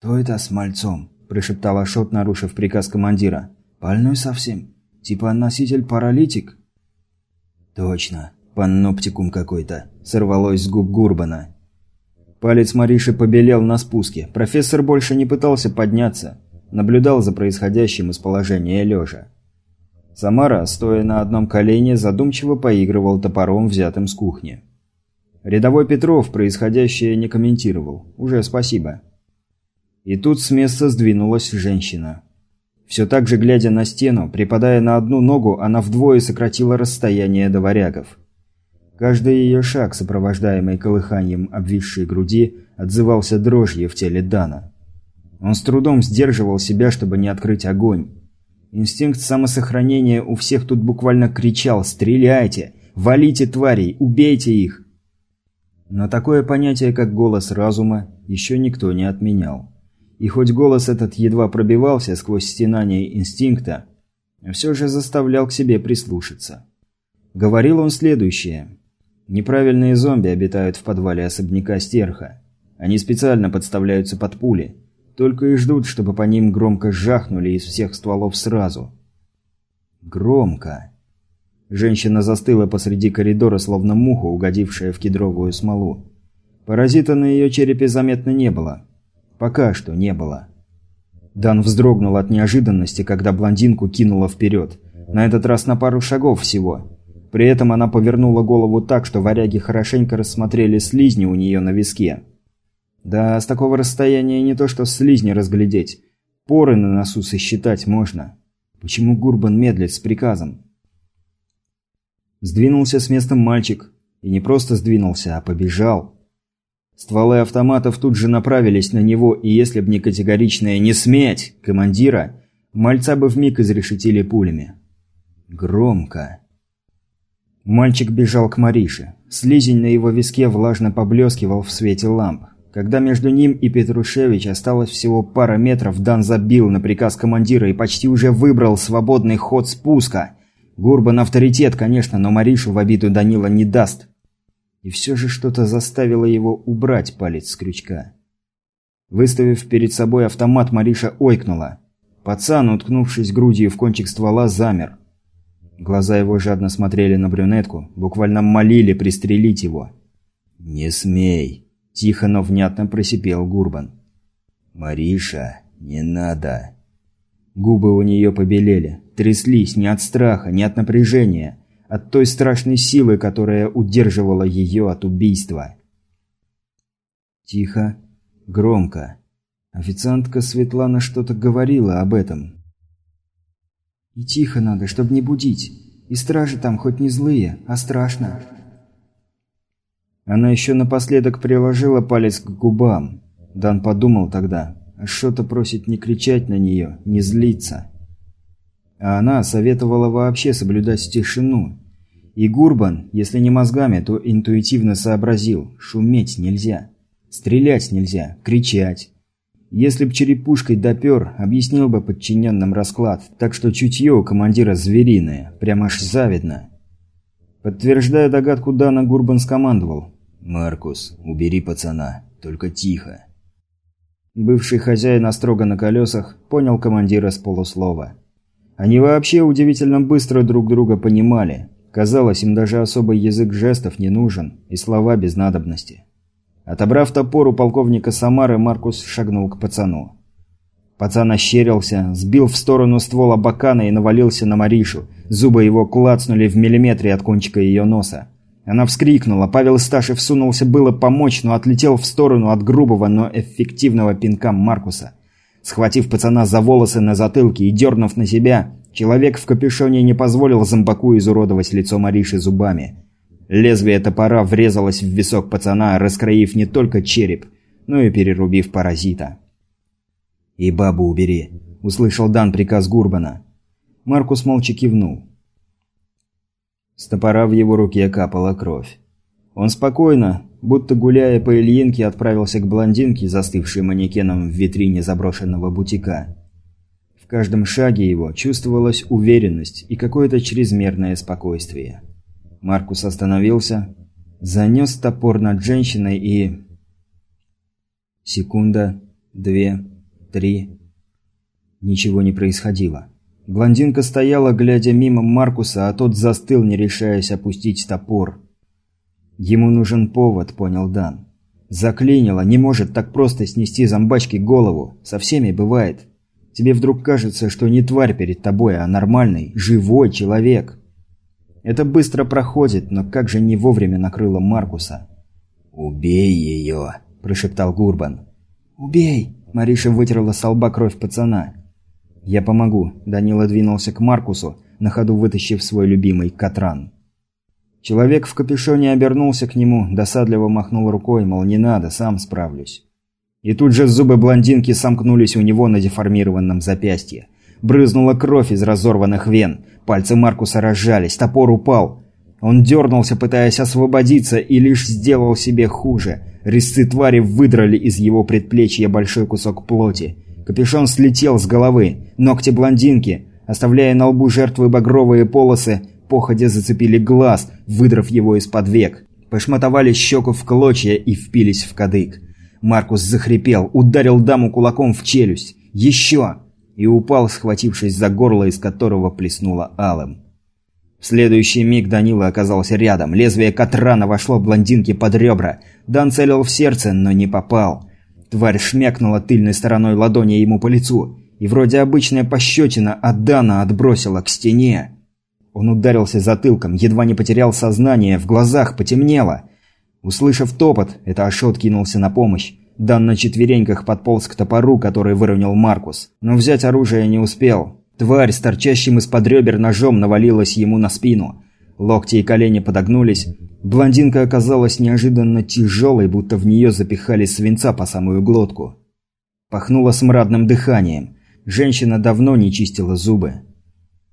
«Кто это с мальцом?» – прошептал Ашот, нарушив приказ командира. «Больной совсем? Типа носитель паралитик?» «Точно. Паноптикум какой-то», – сорвалось с губ Гурбана. Палец Мариши побелел на спуске. Профессор больше не пытался подняться. Наблюдал за происходящим из положения лежа. Самара, стоя на одном колене, задумчиво поигрывал топором, взятым с кухни. Рядовой Петров происходящее не комментировал. Уже спасибо. И тут с места сдвинулась женщина. Все так же, глядя на стену, припадая на одну ногу, она вдвое сократила расстояние до варягов. Каждый ее шаг, сопровождаемый колыханием обвисшей груди, отзывался дрожью в теле Дана. Он с трудом сдерживал себя, чтобы не открыть огонь. Инстинкт самосохранения у всех тут буквально кричал «Стреляйте! Валите тварей! Убейте их!» Но такое понятие, как голос разума, еще никто не отменял. И хоть голос этот едва пробивался сквозь стенание инстинкта, все же заставлял к себе прислушаться. Говорил он следующее. Неправильные зомби обитают в подвале особняка Стерха. Они специально подставляются под пули. Только и ждут, чтобы по ним громко жахнули из всех стволов сразу. Громко. Женщина застыла посреди коридора, словно муха, угодившая в кедровую смолу. Паразита на ее черепе заметно не было. Пока что не было. Дан вздрогнул от неожиданности, когда блондинку кинула вперед. На этот раз на пару шагов всего. При этом она повернула голову так, что варяги хорошенько рассмотрели слизни у нее на виске. Да, с такого расстояния не то что слизни разглядеть. Поры на носу сосчитать можно. Почему Гурбан медлит с приказом? Сдвинулся с места мальчик. И не просто сдвинулся, а побежал. Стволы автоматов тут же направились на него, и если б не категоричное «не сметь» командира, мальца бы вмиг изрешетили пулями. Громко. Мальчик бежал к Марише. Слизень на его виске влажно поблескивал в свете ламп. Когда между ним и Петрушевич осталось всего пара метров, Дан забил на приказ командира и почти уже выбрал свободный ход спуска. Гурбан авторитет, конечно, но Маришу в обиду Данила не даст. И все же что-то заставило его убрать палец с крючка. Выставив перед собой автомат, Мариша ойкнула. Пацан, уткнувшись грудью в кончик ствола, замер. Глаза его жадно смотрели на брюнетку, буквально молили пристрелить его. «Не смей!» – тихо, но внятно просипел Гурбан. «Мариша, не надо!» Губы у нее побелели, тряслись не от страха, не от напряжения, от той страшной силы, которая удерживала ее от убийства. Тихо, громко. Официантка Светлана что-то говорила об этом. «И тихо надо, чтобы не будить. И стражи там хоть не злые, а страшно». Она еще напоследок приложила палец к губам. Дан подумал тогда, а что-то просит не кричать на нее, не злиться. А она советовала вообще соблюдать тишину, и Гурбан, если не мозгами, то интуитивно сообразил, шуметь нельзя. Стрелять нельзя, кричать. Если б черепушкой допер, объяснил бы подчиненным расклад, так что чутье у командира звериное, прямо аж завидно. Подтверждая догадку Дана, Гурбан скомандовал. «Маркус, убери пацана, только тихо». Бывший хозяин острога на колесах понял командира с полуслова. Они вообще удивительно быстро друг друга понимали. Казалось, им даже особый язык жестов не нужен, и слова без надобности. Отобрав топор у полковника Самары, Маркус шагнул к пацану. Пацан ощерился, сбил в сторону ствола бакана и навалился на Маришу. Зубы его клацнули в миллиметре от кончика ее носа. Она вскрикнула, Павел Сташев сунулся было помочь, но отлетел в сторону от грубого, но эффективного пинка Маркуса. Схватив пацана за волосы на затылке и дернув на себя, Человек в капюшоне не позволил зомбаку изуродовать лицо Мариши зубами. Лезвие топора врезалось в висок пацана, раскроив не только череп, но и перерубив паразита. «И бабу убери», — услышал Дан приказ Гурбана. Маркус молча кивнул. С топора в его руке капала кровь. Он спокойно, будто гуляя по Ильинке, отправился к блондинке, застывшей манекеном в витрине заброшенного бутика каждом шаге его чувствовалась уверенность и какое-то чрезмерное спокойствие. Маркус остановился, занес топор над женщиной и... Секунда, две, три. Ничего не происходило. Блондинка стояла, глядя мимо Маркуса, а тот застыл, не решаясь опустить топор. Ему нужен повод, понял Дан. Заклинило, не может так просто снести зомбачке голову. Со всеми бывает. Тебе вдруг кажется, что не тварь перед тобой, а нормальный, живой человек. Это быстро проходит, но как же не вовремя накрыло Маркуса. «Убей ее!» – прошептал Гурбан. «Убей!» – Мариша вытерла с лба кровь пацана. «Я помогу», – Данила двинулся к Маркусу, на ходу вытащив свой любимый катран. Человек в капюшоне обернулся к нему, досадливо махнул рукой, мол, не надо, сам справлюсь. И тут же зубы блондинки сомкнулись у него на деформированном запястье. Брызнула кровь из разорванных вен. Пальцы Маркуса разжались, топор упал. Он дернулся, пытаясь освободиться, и лишь сделал себе хуже. Резцы твари выдрали из его предплечья большой кусок плоти. Капюшон слетел с головы. Ногти блондинки, оставляя на лбу жертвы багровые полосы, походя зацепили глаз, выдрав его из-под век. Пошматовали щеку в клочья и впились в кадык. Маркус захрипел, ударил даму кулаком в челюсть. «Еще!» И упал, схватившись за горло, из которого плеснуло алым. В следующий миг Данила оказался рядом. Лезвие Катрана вошло блондинке под ребра. Дан целил в сердце, но не попал. Тварь шмякнула тыльной стороной ладони ему по лицу. И вроде обычная пощечина от Дана отбросила к стене. Он ударился затылком, едва не потерял сознание, в глазах потемнело. Услышав топот, это Ашот кинулся на помощь. Дан на четвереньках подполз к топору, который выровнял Маркус. Но взять оружие не успел. Тварь с торчащим из-под ребер ножом навалилась ему на спину. Локти и колени подогнулись. Блондинка оказалась неожиданно тяжелой, будто в нее запихали свинца по самую глотку. Пахнуло смрадным дыханием. Женщина давно не чистила зубы.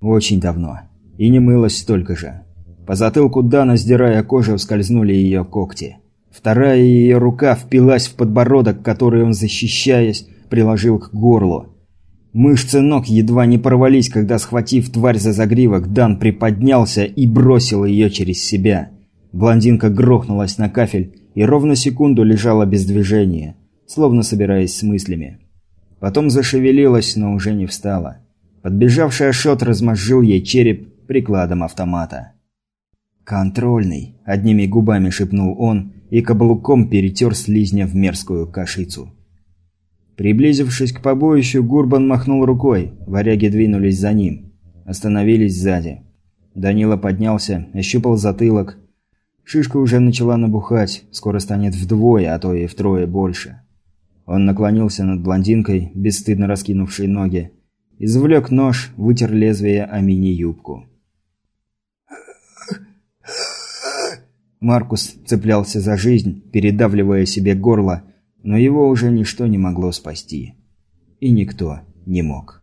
Очень давно. И не мылась столько же. По затылку Дана, сдирая кожу, скользнули ее когти. Вторая ее рука впилась в подбородок, который он, защищаясь, приложил к горлу. Мышцы ног едва не порвались, когда, схватив тварь за загривок, Дан приподнялся и бросил ее через себя. Блондинка грохнулась на кафель и ровно секунду лежала без движения, словно собираясь с мыслями. Потом зашевелилась, но уже не встала. Подбежавший Ашот размозжил ей череп прикладом автомата. «Контрольный», – одними губами шепнул он и каблуком перетер слизня в мерзкую кашицу. Приблизившись к побоищу, Гурбан махнул рукой, варяги двинулись за ним. Остановились сзади. Данила поднялся, ощупал затылок. Шишка уже начала набухать, скоро станет вдвое, а то и втрое больше. Он наклонился над блондинкой, бесстыдно раскинувшей ноги. Извлек нож, вытер лезвие о мини-юбку. Маркус цеплялся за жизнь, передавливая себе горло, но его уже ничто не могло спасти. И никто не мог.